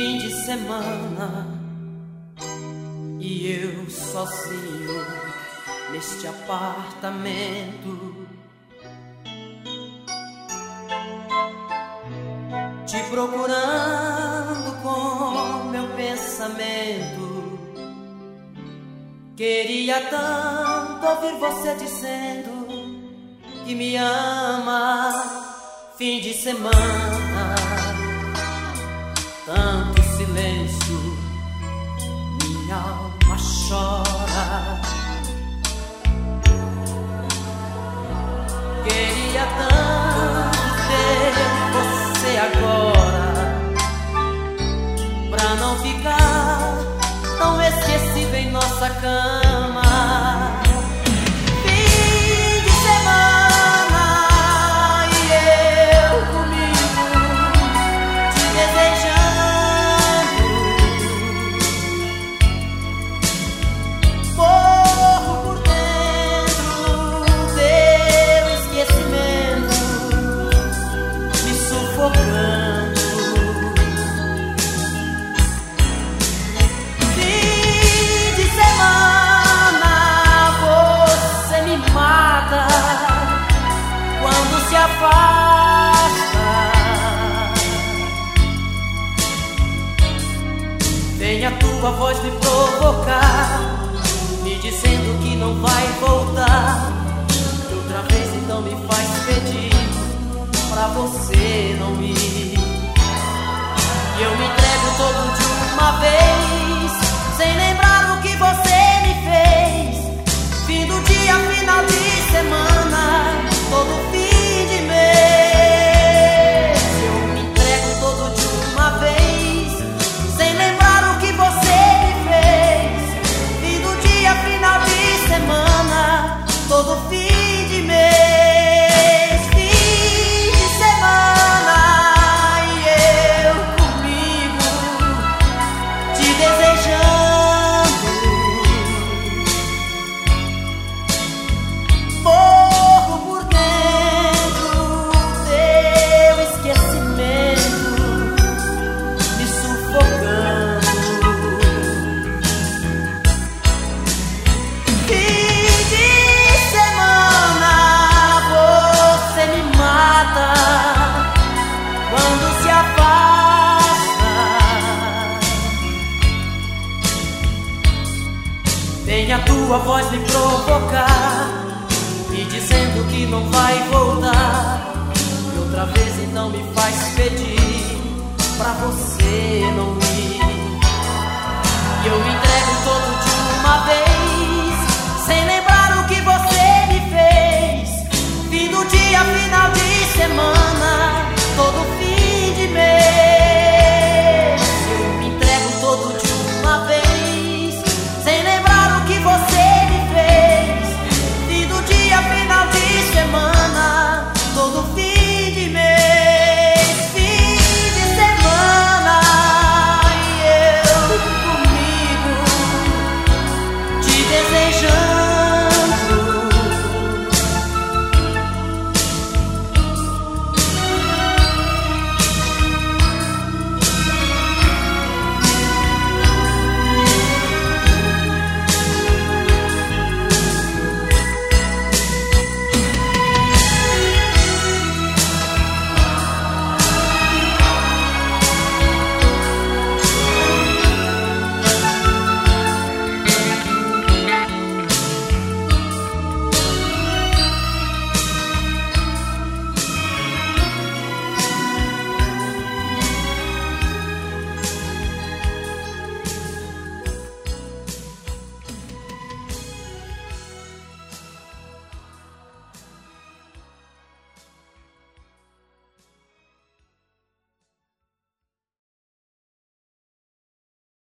fim de semana e eu sozinho neste apartamento. Te procurando com meu pensamento. Queria tanto ouvir você dizendo que me ama. Fim de semana, tanto silêncio, minha alma chora. Queria tanto ter você agora, pra não ficar tão esquecido em nossa cama. Afasta. Vem a tua voz me provocar, me dizendo que não vai voltar. Outra vez então me faz pedir pra você não ir. Tua voz me provocar, me dizendo que não vai voltar. E outra vez então me faz pedir pra você não